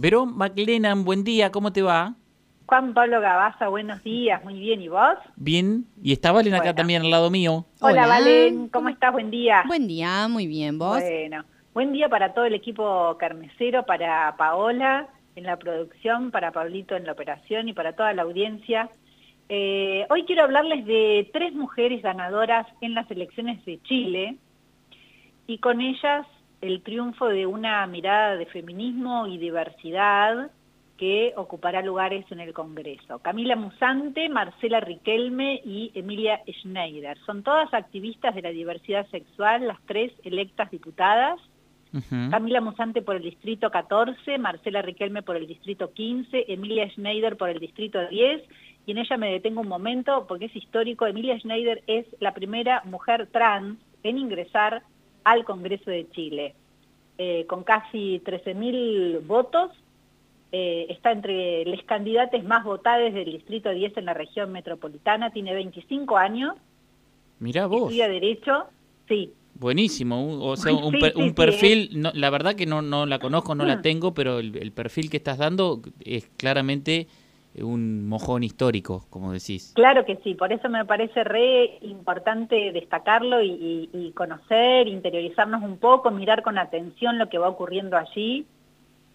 Verón McLennan, buen día, ¿cómo te va? Juan Pablo Gabaza, buenos días, muy bien, ¿y vos? Bien, y está Valen acá también al lado mío. Hola, Valen, ¿cómo estás? Buen día. Buen día, muy bien, ¿vos? Bueno, buen día para todo el equipo carmesero, para Paola en la producción, para Pablito en la operación y para toda la audiencia. Eh, hoy quiero hablarles de tres mujeres ganadoras en las elecciones de Chile y con ellas el triunfo de una mirada de feminismo y diversidad que ocupará lugares en el Congreso. Camila Musante, Marcela Riquelme y Emilia Schneider. Son todas activistas de la diversidad sexual, las tres electas diputadas. Camila Musante por el distrito 14, Marcela Riquelme por el distrito 15, Emilia Schneider por el distrito 10, y en ella me detengo un momento porque es histórico. Emilia Schneider es la primera mujer trans en ingresar al Congreso de Chile. Eh, con casi 13.000 votos, eh, está entre los candidatos más votados del Distrito 10 en la región metropolitana, tiene 25 años. Mira vos. Estudia Derecho, sí. Buenísimo, o sea, un, perfil, no, la verdad que no, no la conozco, no la tengo, pero el perfil que estás dando es claramente un mojón histórico, como decís. Claro que sí, por eso me parece re importante destacarlo y, conocer, interiorizarnos un poco, mirar con atención lo que va ocurriendo allí,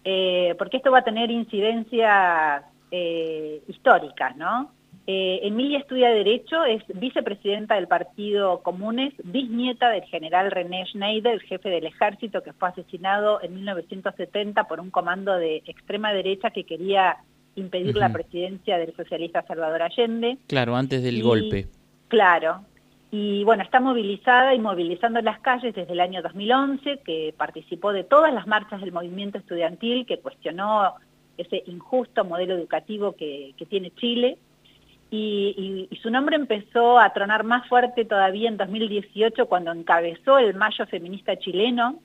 eh, porque esto va a tener incidencias eh, históricas, ¿no? Eh, Emilia estudia Derecho, es vicepresidenta del Partido Comunes, bisnieta del general René Schneider, el jefe del ejército que fue asesinado en 1970 por un comando de extrema derecha que quería impedir la presidencia del socialista Salvador Allende. Claro, antes del golpe. Claro. Y bueno, está movilizada y movilizando las calles desde el año 2011, que participó de todas las marchas del movimiento estudiantil que cuestionó ese injusto modelo educativo que, tiene Chile. Y, y, su nombre empezó a tronar más fuerte todavía en 2018 cuando encabezó el Mayo Feminista Chileno,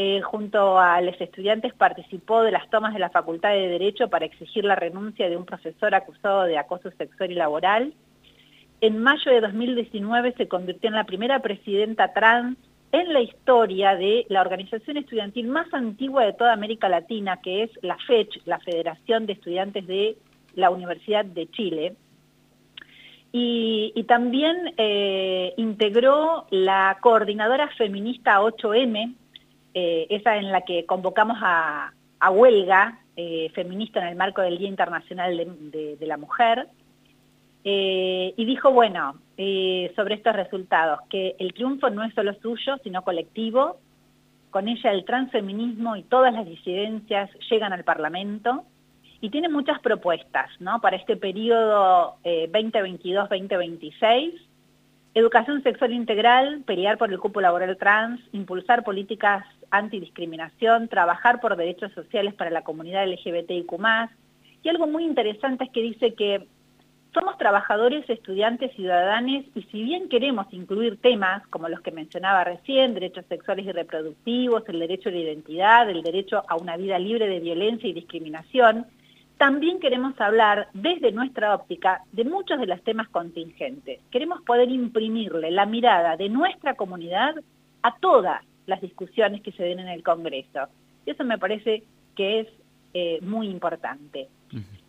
eh, junto a los estudiantes participó de las tomas de la Facultad de Derecho para exigir la renuncia de un profesor acusado de acoso sexual y laboral. En mayo de 2019 se convirtió en la primera presidenta trans en la historia de la organización estudiantil más antigua de toda América Latina, que es la FECH, la Federación de Estudiantes de la Universidad de Chile. Y, también eh, integró la coordinadora feminista 8M, eh, esa en la que convocamos a, huelga eh, feminista en el marco del Día Internacional de, la Mujer, eh, y dijo, bueno, sobre estos resultados, que el triunfo no es solo suyo, sino colectivo, con ella el transfeminismo y todas las disidencias llegan al Parlamento, y tiene muchas propuestas ¿no? para este periodo 2022-2026, Educación sexual integral, pelear por el cupo laboral trans, impulsar políticas antidiscriminación, trabajar por derechos sociales para la comunidad LGBTIQ+. Y algo muy interesante es que dice que somos trabajadores, estudiantes, ciudadanos, y si bien queremos incluir temas como los que mencionaba recién, derechos sexuales y reproductivos, el derecho a la identidad, el derecho a una vida libre de violencia y discriminación, también queremos hablar desde nuestra óptica de muchos de los temas contingentes. Queremos poder imprimirle la mirada de nuestra comunidad a todas las discusiones que se den en el Congreso. Y eso me parece que es eh, muy importante.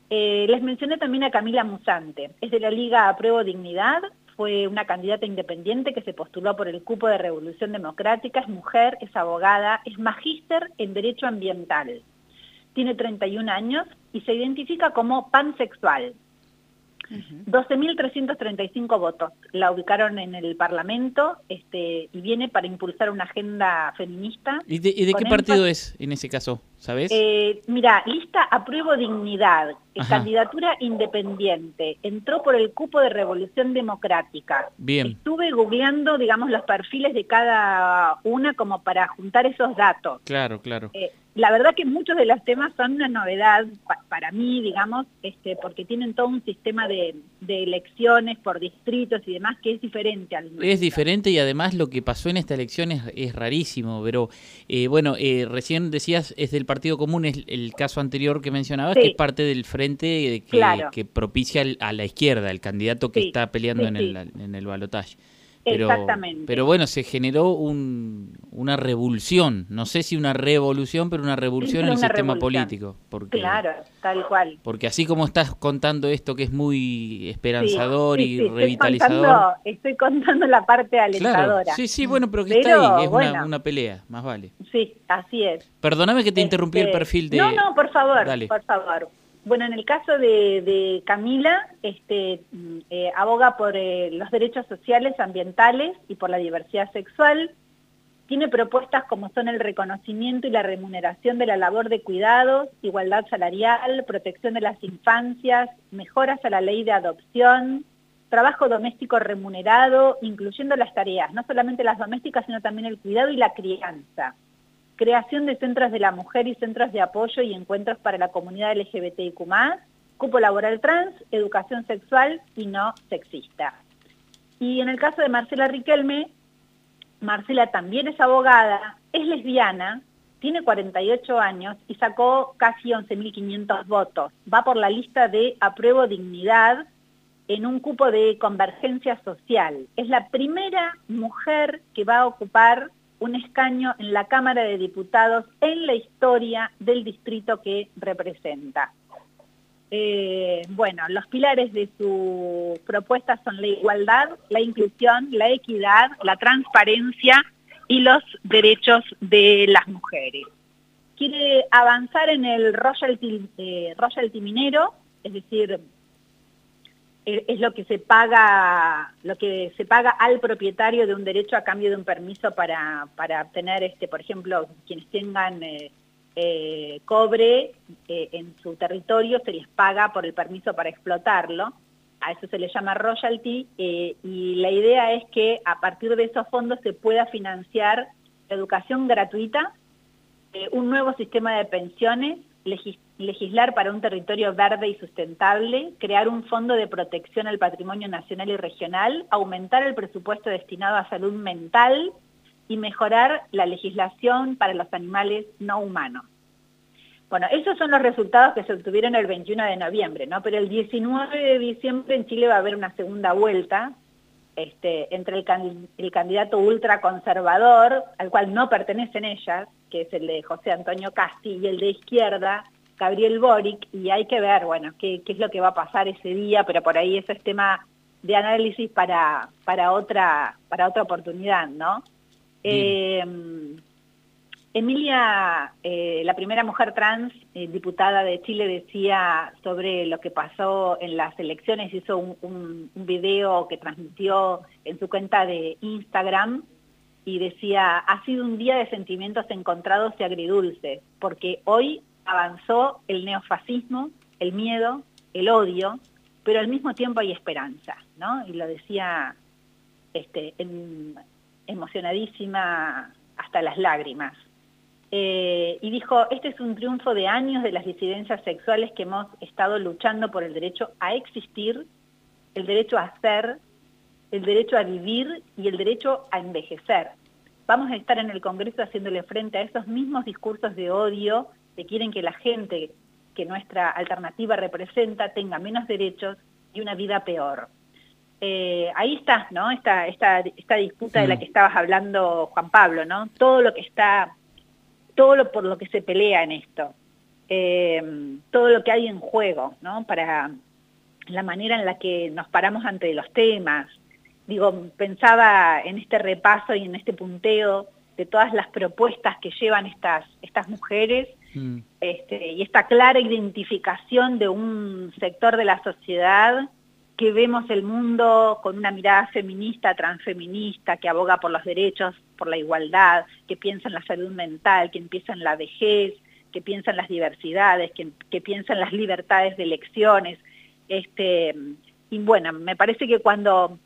Eh, les mencioné también a Camila Musante, es de la Liga Apruebo Dignidad, fue una candidata independiente que se postuló por el cupo de Revolución Democrática, es mujer, es abogada, es magíster en Derecho Ambiental tiene 31 años y se identifica como pansexual. 12.335 votos la ubicaron en el Parlamento este, y viene para impulsar una agenda feminista. ¿Y de, qué partido es en ese caso? ¿Sabes? Eh, mira, lista Apruebo Dignidad, candidatura independiente, entró por el cupo de Revolución Democrática. Bien. Estuve googleando, digamos, los perfiles de cada una como para juntar esos datos. Claro, claro. Eh, la verdad que muchos de los temas son una novedad para mí, digamos, este, porque tienen todo un sistema de, elecciones por distritos y demás que es diferente al Es diferente y además lo que pasó en esta elección es, rarísimo, pero eh, bueno, eh, recién decías, es del Partido Común, es el caso anterior que mencionabas, que es parte del frente que, que propicia a la izquierda, el candidato que está peleando en, el, en el balotaje. Pero, Exactamente. Pero bueno, se generó un, una revolución, no sé si una revolución, pero una revolución en el sistema político. Porque, claro, tal cual. Porque así como estás contando esto que es muy esperanzador y revitalizador. Estoy contando, la parte alentadora. sí, sí, bueno, pero que está ahí, es una, pelea, más vale. Sí, así es. Perdóname que te interrumpí el este, perfil de... No, no, por favor, por favor. Bueno, en el caso de, Camila, este, mm, eh, aboga por eh, los derechos sociales, ambientales y por la diversidad sexual. Tiene propuestas como son el reconocimiento y la remuneración de la labor de cuidados, igualdad salarial, protección de las infancias, mejoras a la ley de adopción, trabajo doméstico remunerado, incluyendo las tareas, no solamente las domésticas, sino también el cuidado y la crianza creación de centros de la mujer y centros de apoyo y encuentros para la comunidad LGBTIQ+, cupo laboral trans, educación sexual y no sexista. Y en el caso de Marcela Riquelme, Marcela también es abogada, es lesbiana, tiene 48 años y sacó casi 11.500 votos. Va por la lista de apruebo dignidad en un cupo de convergencia social. Es la primera mujer que va a ocupar un escaño en la Cámara de Diputados en la historia del distrito que representa. Eh, bueno, los pilares de su propuesta son la igualdad, la inclusión, la equidad, la transparencia y los derechos de las mujeres. Quiere avanzar en el royalty, eh, royalty minero, es decir, es lo que se paga lo que se paga al propietario de un derecho a cambio de un permiso para, para obtener este por ejemplo quienes tengan eh, eh, cobre eh, en su territorio se les paga por el permiso para explotarlo. A eso se le llama royalty y la idea es que a partir de esos fondos se pueda financiar educación gratuita un nuevo sistema de pensiones legislar para un territorio verde y sustentable, crear un fondo de protección al patrimonio nacional y regional, aumentar el presupuesto destinado a salud mental y mejorar la legislación para los animales no humanos. Bueno, esos son los resultados que se obtuvieron el 21 de noviembre, ¿no? Pero el 19 de diciembre en Chile va a haber una segunda vuelta este, entre el, el candidato ultraconservador, al cual no pertenecen ellas, que es el de José Antonio Casti, y el de izquierda, Gabriel Boric, y hay que ver, bueno, qué, es lo que va a pasar ese día, pero por ahí ese es tema de análisis para, para, otra, para otra oportunidad, ¿no? Eh, Emilia, eh, la primera mujer trans eh, diputada de Chile, decía sobre lo que pasó en las elecciones, hizo un, un, un video que transmitió en su cuenta de Instagram, y decía, ha sido un día de sentimientos encontrados y agridulces, porque hoy avanzó el neofascismo, el miedo, el odio, pero al mismo tiempo hay esperanza, ¿no? Y lo decía este, emocionadísima hasta las lágrimas. Eh, y dijo, este es un triunfo de años de las disidencias sexuales que hemos estado luchando por el derecho a existir, el derecho a ser, el derecho a vivir y el derecho a envejecer vamos a estar en el Congreso haciéndole frente a esos mismos discursos de odio que quieren que la gente que nuestra alternativa representa tenga menos derechos y una vida peor. Eh, ahí está, ¿no? Esta, esta, esta disputa de la que estabas hablando, Juan Pablo, ¿no? Todo lo que está, todo lo por lo que se pelea en esto, eh, todo lo que hay en juego, ¿no? Para la manera en la que nos paramos ante los temas, digo, pensaba en este repaso y en este punteo de todas las propuestas que llevan estas, estas mujeres mm. este, y esta clara identificación de un sector de la sociedad que vemos el mundo con una mirada feminista, transfeminista, que aboga por los derechos, por la igualdad, que piensa en la salud mental, que piensa en la vejez, que piensa en las diversidades, que, que piensa en las libertades de elecciones. Este, y bueno, me parece que cuando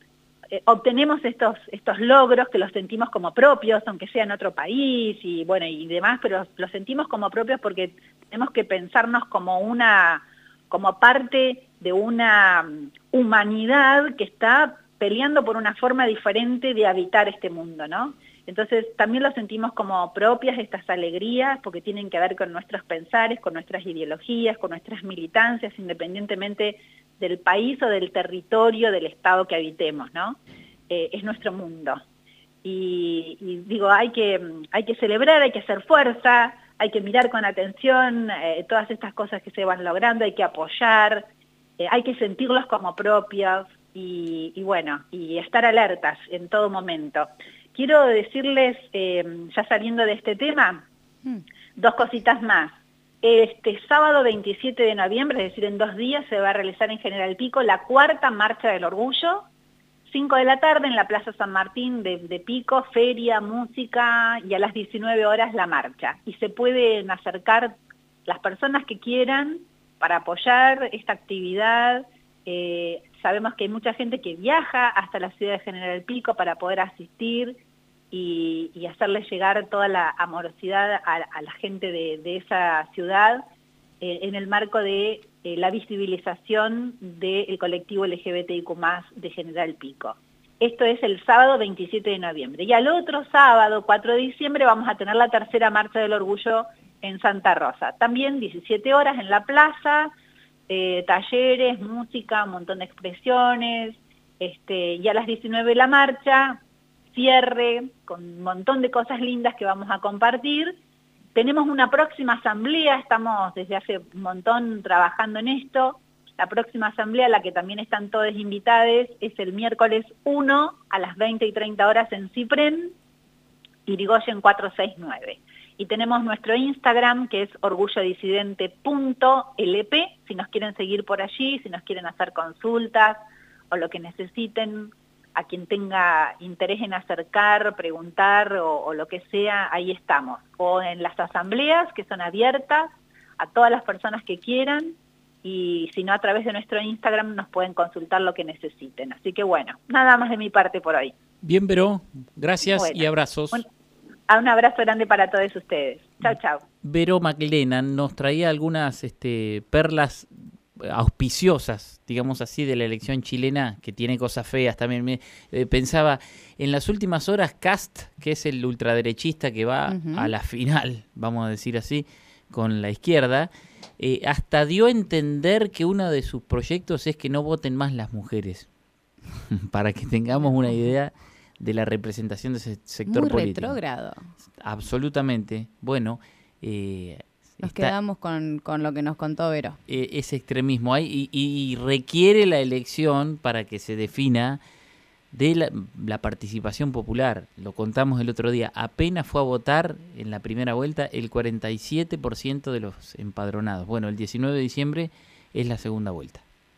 eh, obtenemos estos, estos logros que los sentimos como propios, aunque sea en otro país y bueno y demás, pero los sentimos como propios porque tenemos que pensarnos como una como parte de una mm, humanidad que está peleando por una forma diferente de habitar este mundo, ¿no? Entonces también lo sentimos como propias estas alegrías porque tienen que ver con nuestros pensares, con nuestras ideologías, con nuestras militancias, independientemente del país o del territorio, del estado que habitemos, ¿no? eh, es nuestro mundo. Y, digo, hay que, hay que celebrar, hay que hacer fuerza, hay que mirar con atención eh, todas estas cosas que se van logrando, hay que apoyar, eh, hay que sentirlos como propios y, bueno, y estar alertas en todo momento. Quiero decirles, ya saliendo de este tema, mm. dos cositas más. Este sábado 27 de noviembre, es decir, en dos días, se va a realizar en General Pico la cuarta Marcha del Orgullo, 5 de la tarde en la Plaza San Martín de, Pico, feria, música y a las 19 horas la marcha. Y se pueden acercar las personas que quieran para apoyar esta actividad. Eh, sabemos que hay mucha gente que viaja hasta la ciudad de General Pico para poder asistir y, hacerle llegar toda la amorosidad a, la gente de, esa ciudad eh, en el marco de eh, la visibilización del colectivo LGBTIQ+, de General Pico. Esto es el sábado 27 de noviembre. Y al otro sábado, 4 de diciembre, vamos a tener la tercera Marcha del Orgullo en Santa Rosa. También 17 horas en la plaza, eh, talleres, música, un montón de expresiones, este, y a las 19 la marcha, cierre, con un montón de cosas lindas que vamos a compartir. Tenemos una próxima asamblea, estamos desde hace un montón trabajando en esto. La próxima asamblea, a la que también están todos invitados, es el miércoles 1 a las 20 y 30 horas en Cipren, Irigoyen 469. Y tenemos nuestro Instagram, que es orgullodisidente.lp, si nos quieren seguir por allí, si nos quieren hacer consultas o lo que necesiten, a quien tenga interés en acercar, preguntar o, lo que sea, ahí estamos. O en las asambleas que son abiertas a todas las personas que quieran y si no a través de nuestro Instagram nos pueden consultar lo que necesiten. Así que bueno, nada más de mi parte por hoy. Bien, Vero, gracias y abrazos. Un, un abrazo grande para todos ustedes. Chao, chao. Vero Maclena nos traía algunas este, perlas auspiciosas, digamos así, de la elección chilena, que tiene cosas feas también. Me, eh, pensaba, en las últimas horas, Cast, que es el ultraderechista que va a la final, vamos a decir así, con la izquierda, eh, hasta dio a entender que uno de sus proyectos es que no voten más las mujeres, para que tengamos una idea de la representación de ese sector Muy político. retrógrado. Absolutamente. Bueno, eh, nos quedamos con, con, lo que nos contó Vero. E, ese extremismo hay y, requiere la elección para que se defina de la, la, participación popular. Lo contamos el otro día. Apenas fue a votar en la primera vuelta el 47% de los empadronados. Bueno, el 19 de diciembre es la segunda vuelta.